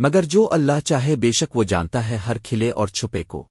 مگر جو اللہ چاہے بے شک وہ جانتا ہے ہر کھلے اور چھپے کو۔